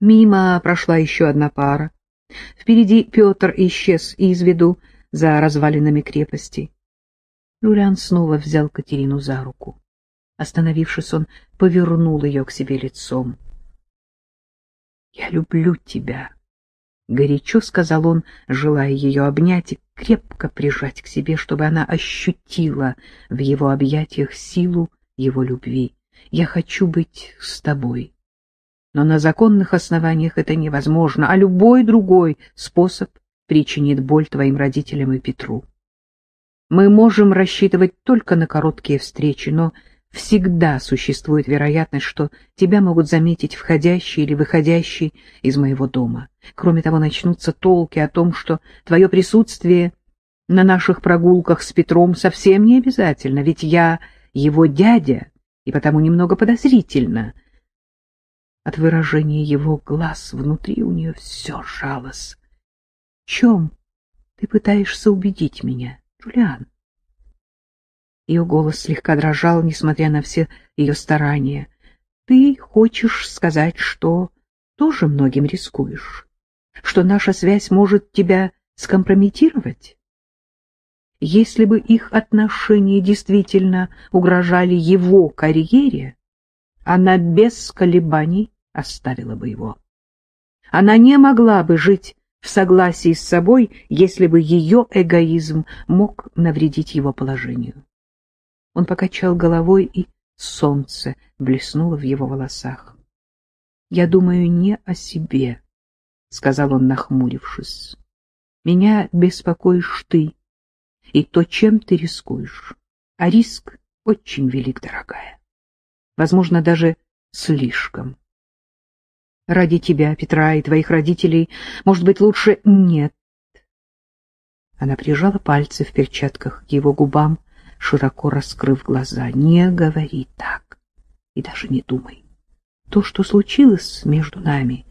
Мимо прошла еще одна пара. Впереди Петр исчез из виду за развалинами крепости. Жулиан снова взял Катерину за руку. Остановившись, он повернул ее к себе лицом. — Я люблю тебя, — горячо сказал он, желая ее обнять и крепко прижать к себе, чтобы она ощутила в его объятиях силу его любви. — Я хочу быть с тобой. Но на законных основаниях это невозможно, а любой другой способ причинит боль твоим родителям и Петру. Мы можем рассчитывать только на короткие встречи, но всегда существует вероятность, что тебя могут заметить входящий или выходящий из моего дома. Кроме того, начнутся толки о том, что твое присутствие на наших прогулках с Петром совсем не обязательно, ведь я его дядя и потому немного подозрительно — от выражения его глаз внутри у нее все сжалось. — Чем ты пытаешься убедить меня, Джулиан? Ее голос слегка дрожал, несмотря на все ее старания. — Ты хочешь сказать, что тоже многим рискуешь? Что наша связь может тебя скомпрометировать? Если бы их отношения действительно угрожали его карьере, она без колебаний оставила бы его. Она не могла бы жить в согласии с собой, если бы ее эгоизм мог навредить его положению. Он покачал головой, и солнце блеснуло в его волосах. — Я думаю не о себе, — сказал он, нахмурившись. — Меня беспокоишь ты и то, чем ты рискуешь. А риск очень велик, дорогая. Возможно, даже слишком. Ради тебя, Петра и твоих родителей, может быть, лучше нет. Она прижала пальцы в перчатках к его губам, широко раскрыв глаза. Не говори так и даже не думай. То, что случилось между нами,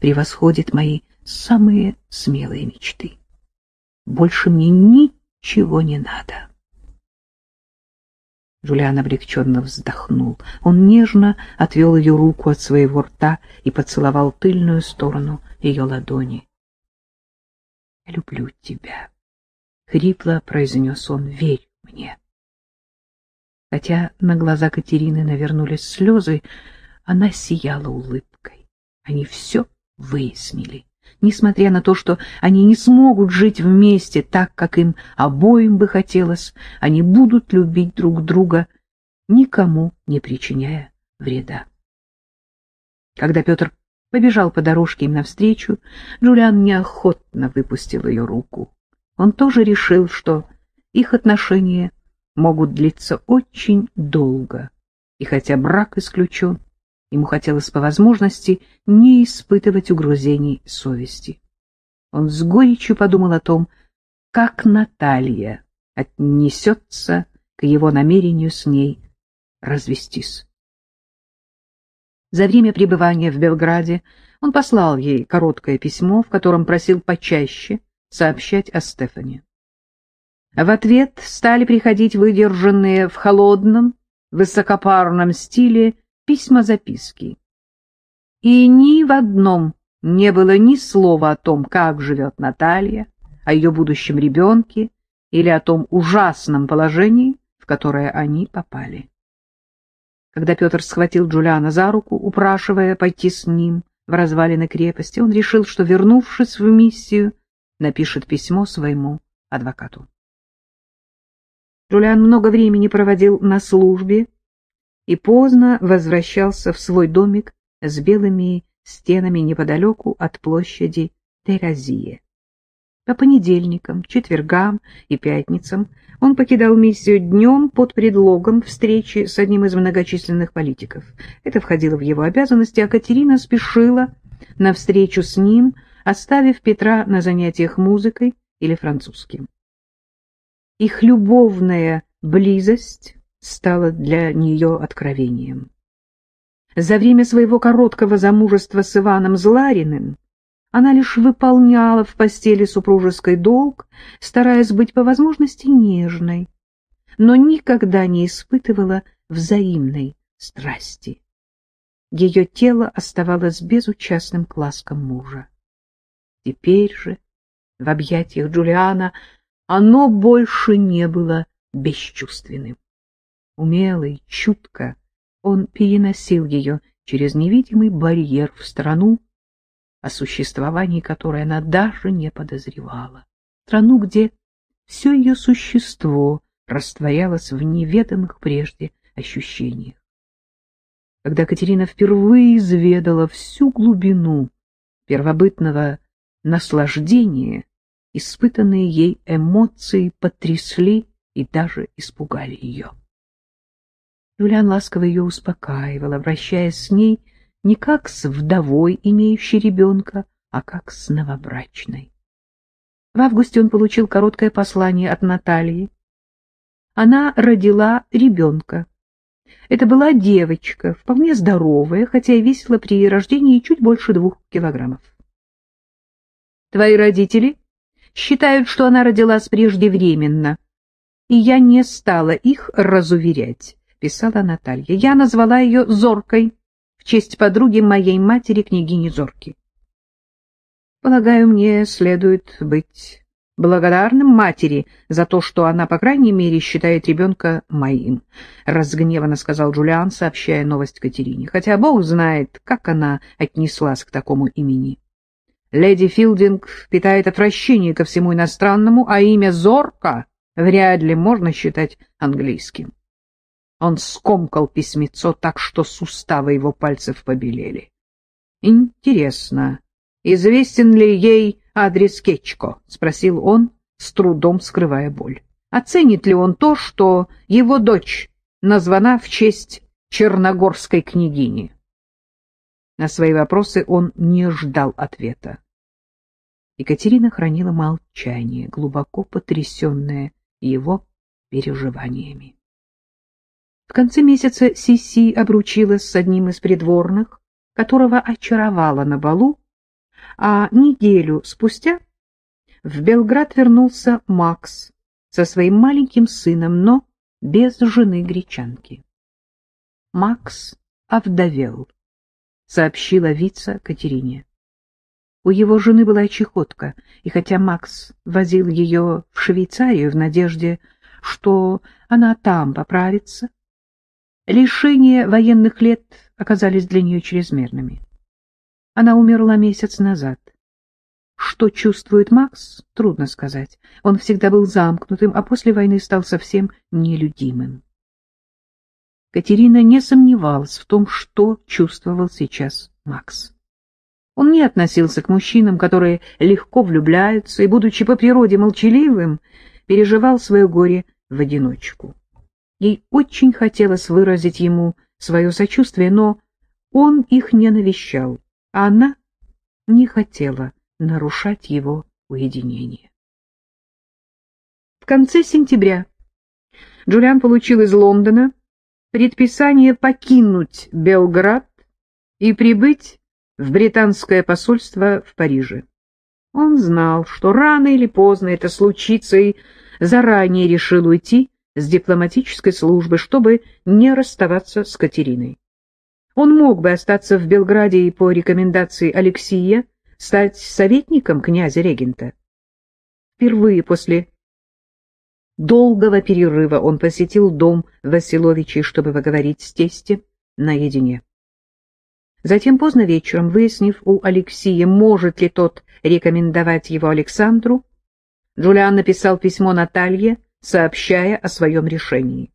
превосходит мои самые смелые мечты. Больше мне ничего не надо. Жулиан облегченно вздохнул. Он нежно отвел ее руку от своего рта и поцеловал тыльную сторону ее ладони. — люблю тебя, — хрипло произнес он, — верь мне. Хотя на глаза Катерины навернулись слезы, она сияла улыбкой. Они все выяснили несмотря на то, что они не смогут жить вместе так, как им обоим бы хотелось, они будут любить друг друга, никому не причиняя вреда. Когда Петр побежал по дорожке им навстречу, Джулиан неохотно выпустил ее руку. Он тоже решил, что их отношения могут длиться очень долго, и хотя брак исключен, Ему хотелось по возможности не испытывать угрызений совести. Он с горечью подумал о том, как Наталья отнесется к его намерению с ней развестись. За время пребывания в Белграде он послал ей короткое письмо, в котором просил почаще сообщать о Стефане. В ответ стали приходить выдержанные в холодном, высокопарном стиле письма-записки. И ни в одном не было ни слова о том, как живет Наталья, о ее будущем ребенке или о том ужасном положении, в которое они попали. Когда Петр схватил Джулиана за руку, упрашивая пойти с ним в развалины крепости, он решил, что, вернувшись в миссию, напишет письмо своему адвокату. Джулиан много времени проводил на службе и поздно возвращался в свой домик с белыми стенами неподалеку от площади Теразие. По понедельникам, четвергам и пятницам он покидал миссию днем под предлогом встречи с одним из многочисленных политиков. Это входило в его обязанности, а Катерина спешила на встречу с ним, оставив Петра на занятиях музыкой или французским. Их любовная близость стало для нее откровением. За время своего короткого замужества с Иваном Злариным она лишь выполняла в постели супружеский долг, стараясь быть по возможности нежной, но никогда не испытывала взаимной страсти. ее тело оставалось безучастным к ласкам мужа. Теперь же в объятиях Джулиана оно больше не было бесчувственным. Умелый, чутко он переносил ее через невидимый барьер в страну, о существовании которой она даже не подозревала. Страну, где все ее существо растворялось в неведомых прежде ощущениях. Когда Катерина впервые изведала всю глубину первобытного наслаждения, испытанные ей эмоции потрясли и даже испугали ее. Юлиан ласково ее успокаивал, обращаясь с ней не как с вдовой, имеющей ребенка, а как с новобрачной. В августе он получил короткое послание от Натальи. Она родила ребенка. Это была девочка, вполне здоровая, хотя и весила при рождении чуть больше двух килограммов. Твои родители считают, что она родилась преждевременно, и я не стала их разуверять, — писала Наталья. Я назвала ее Зоркой в честь подруги моей матери, княгини Зорки. Полагаю, мне следует быть благодарным матери за то, что она, по крайней мере, считает ребенка моим, — разгневанно сказал Джулиан, сообщая новость Катерине, хотя Бог знает, как она отнеслась к такому имени. Леди Филдинг питает отвращение ко всему иностранному, а имя Зорка вряд ли можно считать английским. Он скомкал письмецо так, что суставы его пальцев побелели. — Интересно, известен ли ей адрес Кечко? — спросил он, с трудом скрывая боль. — Оценит ли он то, что его дочь названа в честь черногорской княгини? На свои вопросы он не ждал ответа. Екатерина хранила молчание, глубоко потрясенная его переживаниями. В конце месяца Сиси обручилась с одним из придворных, которого очаровала на балу, а неделю спустя в Белград вернулся Макс со своим маленьким сыном, но без жены гречанки. Макс овдовел сообщила Вица Катерине. У его жены была чехотка, и хотя Макс возил ее в Швейцарию в надежде, что она там поправится, лишения военных лет оказались для нее чрезмерными. Она умерла месяц назад. Что чувствует Макс, трудно сказать. Он всегда был замкнутым, а после войны стал совсем нелюдимым. Катерина не сомневалась в том, что чувствовал сейчас Макс. Он не относился к мужчинам, которые легко влюбляются и, будучи по природе молчаливым, переживал свое горе в одиночку. Ей очень хотелось выразить ему свое сочувствие, но он их не навещал, а она не хотела нарушать его уединение. В конце сентября Джулиан получил из Лондона предписание покинуть Белград и прибыть в британское посольство в Париже. Он знал, что рано или поздно это случится, и заранее решил уйти с дипломатической службы, чтобы не расставаться с Катериной. Он мог бы остаться в Белграде и по рекомендации Алексия стать советником князя-регента. Впервые после долгого перерыва он посетил дом Василовичей, чтобы поговорить с тестем наедине. Затем поздно вечером, выяснив у Алексея, может ли тот рекомендовать его Александру, Джулиан написал письмо Наталье, сообщая о своем решении.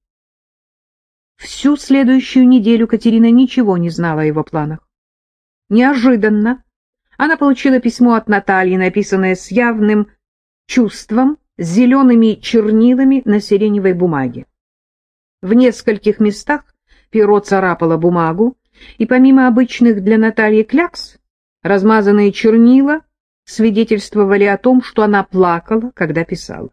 Всю следующую неделю Катерина ничего не знала о его планах. Неожиданно она получила письмо от Натальи, написанное с явным чувством, с зелеными чернилами на сиреневой бумаге. В нескольких местах перо царапало бумагу, и помимо обычных для Натальи клякс, размазанные чернила свидетельствовали о том, что она плакала, когда писала.